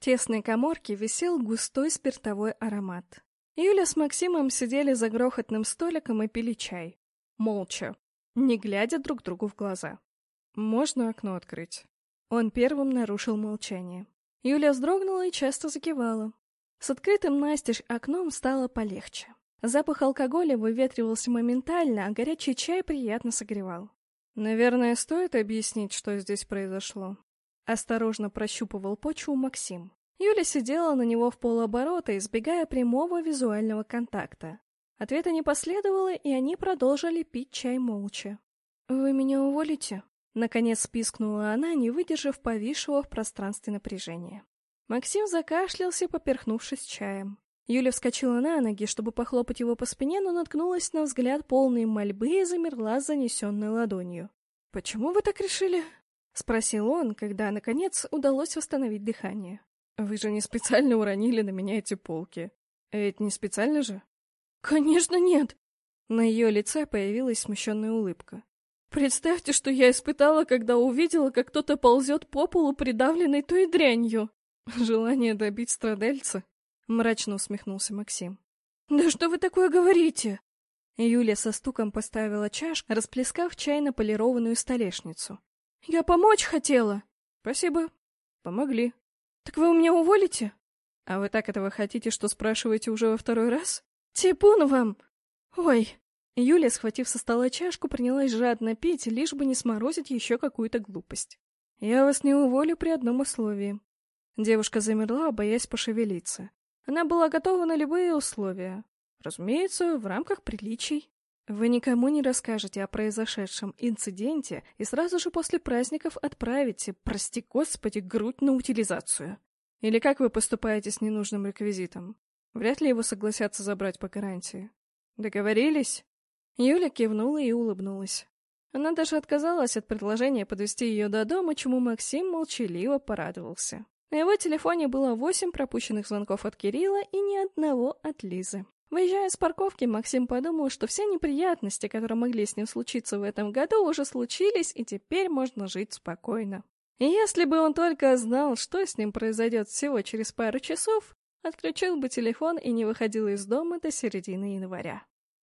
тесной коморке висел густой спиртовой аромат. Юля с Максимом сидели за грохотным столиком и пили чай. Молча, не глядя друг другу в глаза. «Можно окно открыть?» Он первым нарушил молчание. Юля вздрогнула и часто закивала. С открытым настежь окном стало полегче. Запах алкоголя выветривался моментально, а горячий чай приятно согревал. «Наверное, стоит объяснить, что здесь произошло?» Осторожно прощупывал почву Максим. Юля сидела на него в полоборота, избегая прямого визуального контакта. Ответа не последовало, и они продолжили пить чай молча. «Вы меня уволите?» Наконец пискнула она, не выдержав повисшего в пространстве напряжения. Максим закашлялся, поперхнувшись чаем. Юля вскочила на ноги, чтобы похлопать его по спине, но наткнулась на взгляд полной мольбы и замерла с занесенной ладонью. «Почему вы так решили?» — спросил он, когда, наконец, удалось восстановить дыхание. «Вы же не специально уронили на меня эти полки. Ведь не специально же?» «Конечно нет!» На ее лице появилась смущенная улыбка. «Представьте, что я испытала, когда увидела, как кто-то ползет по полу, придавленный той дрянью!» «Желание добить страдальца?» — мрачно усмехнулся Максим. «Да что вы такое говорите?» Юля со стуком поставила чашку, расплескав чай на полированную столешницу. «Я помочь хотела!» «Спасибо. Помогли. Так вы у меня уволите?» «А вы так этого хотите, что спрашиваете уже во второй раз?» «Типун вам! Ой!» Юля, схватив со стола чашку, принялась жадно пить, лишь бы не сморозить еще какую-то глупость. «Я вас не уволю при одном условии». Девушка замерла, боясь пошевелиться. Она была готова на любые условия. Разумеется, в рамках приличий. Вы никому не расскажете о произошедшем инциденте и сразу же после праздников отправите, прости господи, грудь на утилизацию. Или как вы поступаете с ненужным реквизитом? Вряд ли его согласятся забрать по гарантии. Договорились? Юля кивнула и улыбнулась. Она даже отказалась от предложения подвести ее до дома, чему Максим молчаливо порадовался. На его телефоне было восемь пропущенных звонков от Кирилла и ни одного от Лизы. Выезжая с парковки, Максим подумал, что все неприятности, которые могли с ним случиться в этом году, уже случились, и теперь можно жить спокойно. И если бы он только знал, что с ним произойдет всего через пару часов, отключил бы телефон и не выходил из дома до середины января.